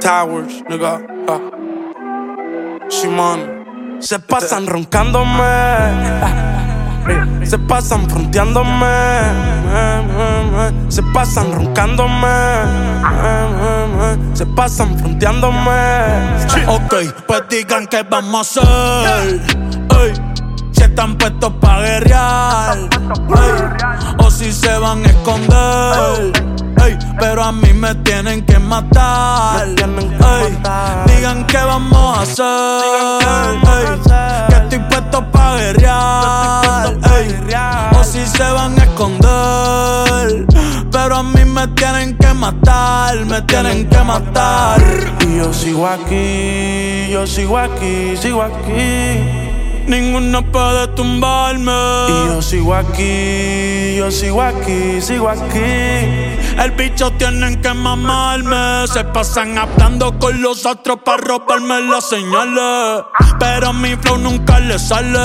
Towers, nigga. Ah. Shimon. Se pasan roncándome. Se pasan fronteándome. Se pasan roncándome. Se pasan fronteándome. Ok, pues digan que vamos a hacer. Si están puestos pa' guerrear. O si se van a esconder. Ey, pero a mí me tienen que matar. Me tienen que Ey, matar. digan que vamos a hacer. Ey, que estoy puesto pa' guerrear. Pa' o si se van a esconder. Pero a mí me tienen que matar. Me tienen que matar. Y yo sigo aquí, yo sigo aquí, sigo aquí. Ninguno puede tumbarme. Y yo sigo aquí, yo sigo aquí, sigo aquí. El bicho tienen que mamarme. Se pasan hablando con los otros para robarme las señales. Pero mi flow nunca le sale.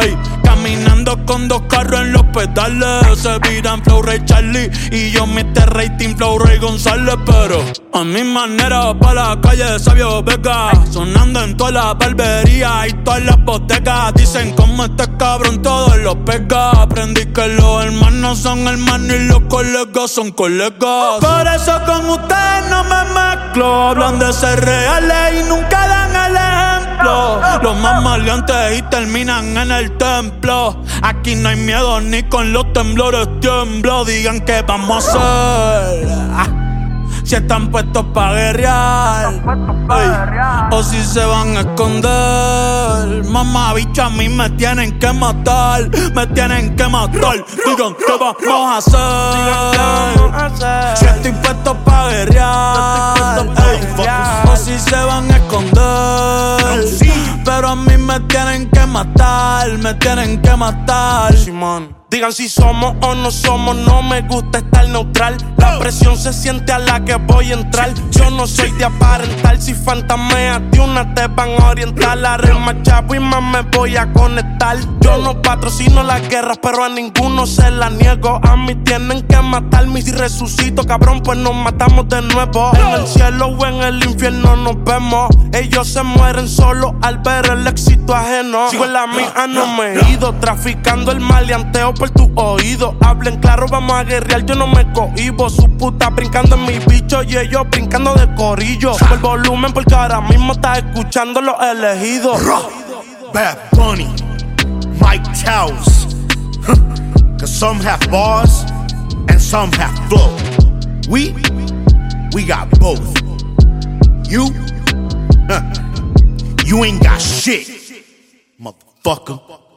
Ey, caminando con dos carros en los pedales. Se viran Flow Ray Charlie. Y yo Mr. Rating Flow Ray González. Pero a mi manera, pa' la calle Sabio Vega. Sonando en todas las barberías y todas las bodegas. Dicen como este cabrón todos los pega. Aprendí que los hermanos son hermanos y los colegas son colegas. Por eso con ustedes no me mezclo. Hablan de ser reales y nunca dan el ejemplo. Los más maleantes y terminan en el templo. Aquí no hay miedo ni con los temblores tiemblo. Digan que vamos a hacer. Ah. Si están puestos pa' guerrear, ey, o si se van a esconder. Mamá, bicho, a mí me tienen que matar, me tienen que matar. Digan qué vamos a hacer. Si estoy puesto pa' guerrear, ey, o si se van a esconder. Pero a mí me tienen que matar, me tienen que matar. Simón. Digan si somos o no somos, no me gusta estar neutral. La presión se siente a la que voy a entrar. Yo no soy de aparentar, si fantameas de una te van a orientar. La rema chavo y más me voy a conectar. Yo no patrocino las guerras, pero a ninguno se la niego. A mí tienen que matarme y si resucito, cabrón, pues nos matamos de nuevo. En el cielo o en el infierno nos vemos. Ellos se mueren solo al ver el éxito ajeno. Sigo en la mía, no me he ido. Traficando el maleanteo por tu oído. Hablen claro, vamos a guerrear, yo no me cohibo. Su puta brincando en mi bicho y ellos brincando de corillo. Sube el volumen porque ahora mismo estás escuchando los elegidos. Bad Bunny, Mike Towers. Cause some have bars and some have flow. We, we got both. You, you ain't got shit, motherfucker.